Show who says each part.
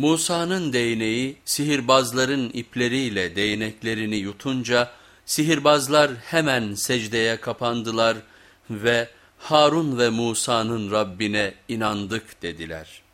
Speaker 1: Musa'nın değneği sihirbazların ipleriyle değneklerini yutunca sihirbazlar hemen secdeye kapandılar ve Harun ve Musa'nın Rabbine inandık dediler.''